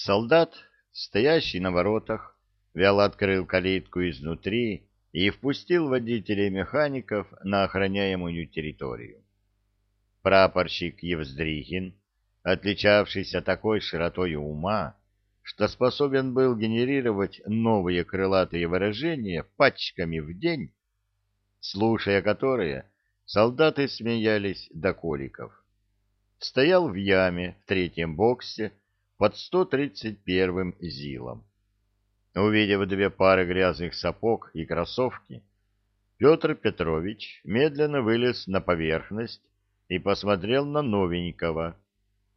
Солдат, стоящий на воротах, вяло открыл калитку изнутри и впустил водителей механиков на охраняемую территорию. Прапорщик Евздрихин, отличавшийся такой широтой ума, что способен был генерировать новые крылатые выражения пачками в день, слушая которые, солдаты смеялись до коликов. Стоял в яме в третьем боксе под 131-м ЗИЛом. Увидев две пары грязных сапог и кроссовки, Петр Петрович медленно вылез на поверхность и посмотрел на новенького,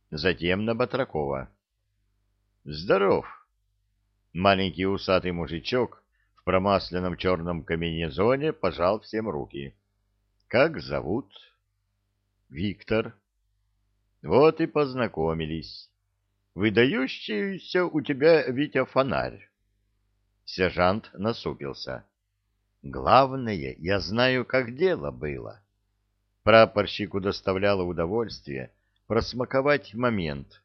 затем на Батракова. «Здоров!» Маленький усатый мужичок в промасленном черном комбинезоне пожал всем руки. «Как зовут?» «Виктор». «Вот и познакомились. Выдающийся у тебя, Витя, фонарь». Сержант насупился. «Главное, я знаю, как дело было». Прапорщику доставляло удовольствие просмаковать момент.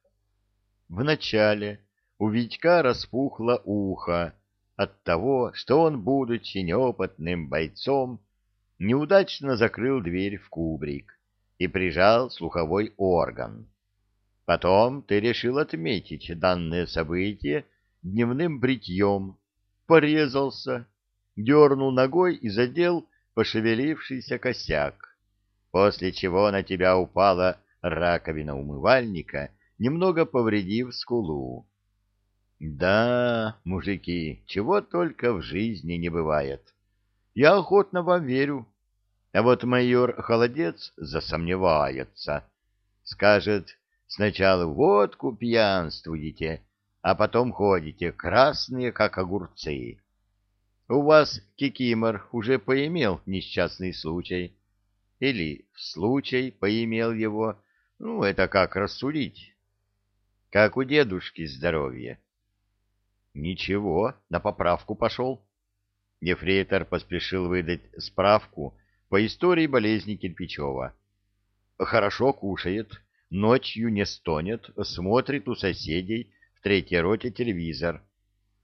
Вначале у Витька распухло ухо от того, что он, будучи неопытным бойцом, неудачно закрыл дверь в кубрик и прижал слуховой орган. Потом ты решил отметить данное событие дневным бритьем, порезался, дернул ногой и задел пошевелившийся косяк, после чего на тебя упала раковина умывальника, немного повредив скулу. Да, мужики, чего только в жизни не бывает. Я охотно вам верю. А вот майор Холодец засомневается. Скажет, сначала водку пьянствуете, а потом ходите красные, как огурцы. У вас Кикимор уже поимел несчастный случай. Или случай поимел его. Ну, это как рассудить. Как у дедушки здоровье. Ничего, на поправку пошел. Ефрейтор поспешил выдать справку по истории болезни Кирпичева. Хорошо кушает, ночью не стонет, смотрит у соседей в третьей роте телевизор.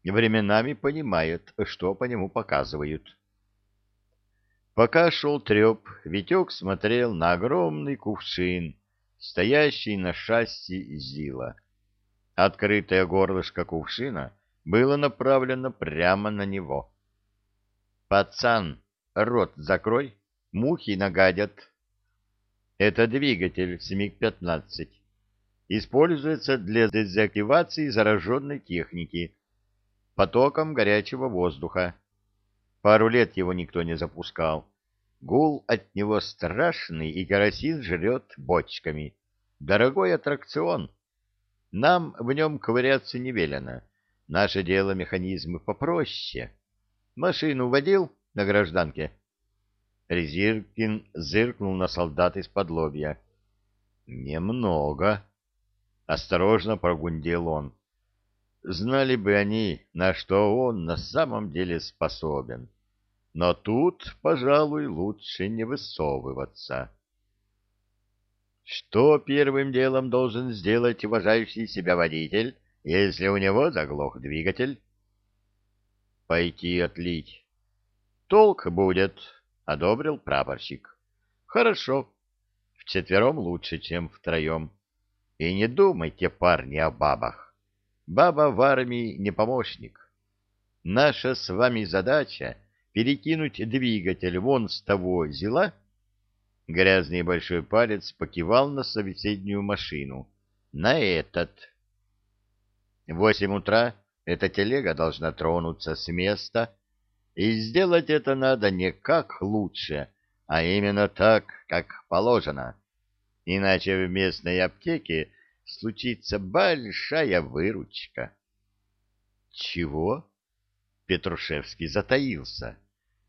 Временами понимает, что по нему показывают. Пока шел треп, Витек смотрел на огромный кувшин, стоящий на шасси Зила. Открытое горлышко кувшина было направлено прямо на него. «Пацан, рот закрой, мухи нагадят». Это двигатель СМИК-15. Используется для дезактивации зараженной техники потоком горячего воздуха. Пару лет его никто не запускал. Гул от него страшный, и керосин жрет бочками. Дорогой аттракцион. Нам в нем ковыряться не велено. Наше дело механизмы попроще. Машину водил на гражданке. Резиркин зыркнул на солдат из-под лобья. Немного. Осторожно прогундел он. Знали бы они, на что он на самом деле способен. Но тут, пожалуй, лучше не высовываться. Что первым делом должен сделать уважающий себя водитель, если у него заглох двигатель? Пойти отлить. Толк будет, — одобрил прапорщик. Хорошо. Вчетвером лучше, чем втроем. И не думайте, парни, о бабах. Баба в армии не помощник. Наша с вами задача — перекинуть двигатель вон с того зила, Грязный большой палец покивал на соседнюю машину. На этот. Восемь утра эта телега должна тронуться с места, и сделать это надо не как лучше, а именно так, как положено. Иначе в местной аптеке случится большая выручка. Чего? Петрушевский затаился.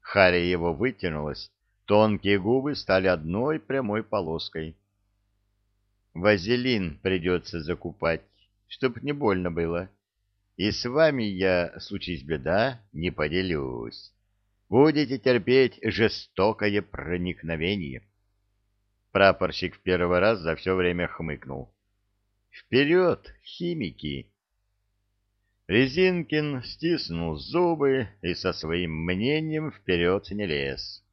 Харя его вытянулась, Тонкие губы стали одной прямой полоской. Вазелин придется закупать, чтоб не больно было. И с вами я, случись беда, не поделюсь. Будете терпеть жестокое проникновение. Прапорщик в первый раз за все время хмыкнул. Вперед, химики! Резинкин стиснул зубы и со своим мнением вперед не лез.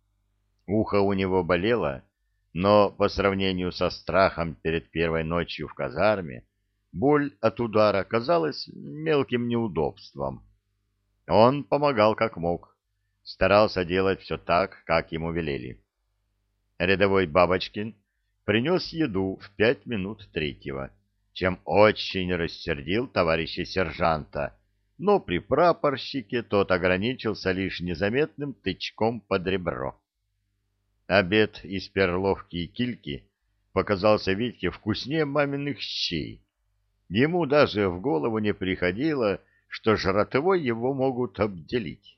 Ухо у него болело, но по сравнению со страхом перед первой ночью в казарме, боль от удара казалась мелким неудобством. Он помогал как мог, старался делать все так, как ему велели. Рядовой Бабочкин принес еду в пять минут третьего чем очень рассердил товарища сержанта, но при прапорщике тот ограничился лишь незаметным тычком под ребро. Обед из перловки и кильки показался Витьке вкуснее маминых щей. Ему даже в голову не приходило, что жратвой его могут обделить.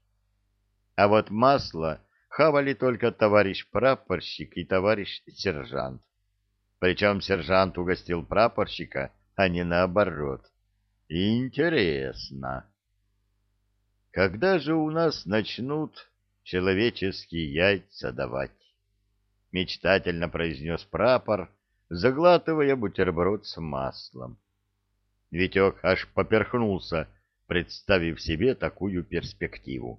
А вот масло хавали только товарищ прапорщик и товарищ сержант. Причем сержант угостил прапорщика, а не наоборот. Интересно. Когда же у нас начнут человеческие яйца давать? Мечтательно произнес прапор, заглатывая бутерброд с маслом. Витек аж поперхнулся, представив себе такую перспективу.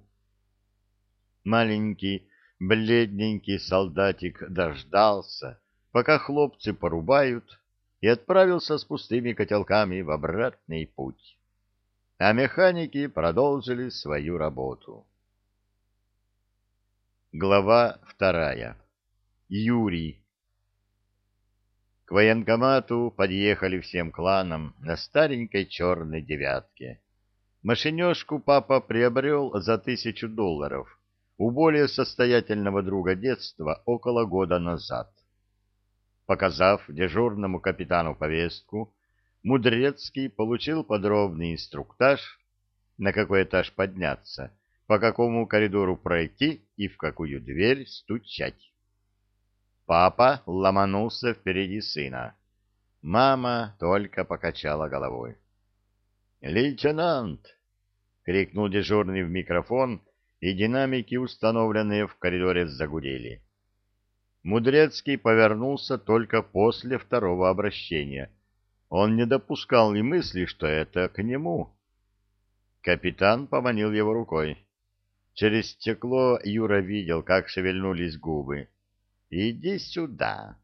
Маленький, бледненький солдатик дождался, пока хлопцы порубают, и отправился с пустыми котелками в обратный путь. А механики продолжили свою работу. Глава вторая. Юрий. К военкомату подъехали всем кланом на старенькой черной девятке. Машинешку папа приобрел за тысячу долларов у более состоятельного друга детства около года назад. Показав дежурному капитану повестку, Мудрецкий получил подробный инструктаж, на какой этаж подняться, по какому коридору пройти и в какую дверь стучать. Папа ломанулся впереди сына. Мама только покачала головой. «Лейтенант!» — крикнул дежурный в микрофон, и динамики, установленные в коридоре, загудели. Мудрецкий повернулся только после второго обращения. Он не допускал и мысли, что это к нему. Капитан поманил его рукой. Через стекло Юра видел, как шевельнулись губы. «Иди сюда!»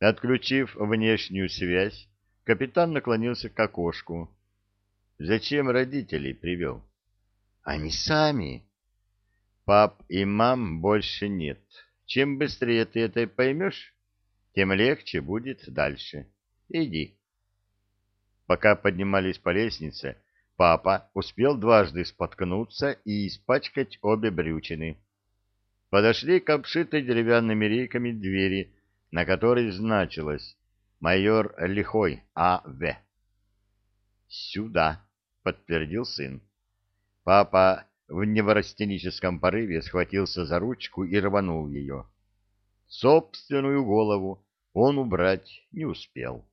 Отключив внешнюю связь, капитан наклонился к окошку. «Зачем родителей привел?» «Они сами». «Пап и мам больше нет». Чем быстрее ты это поймешь, тем легче будет дальше. Иди. Пока поднимались по лестнице, папа успел дважды споткнуться и испачкать обе брючины. Подошли к обшитой деревянными рейками двери, на которой значилось «Майор Лихой А.В». «Сюда», — подтвердил сын. Папа в неврастеническом порыве схватился за ручку и рванул ее. Собственную голову он убрать не успел.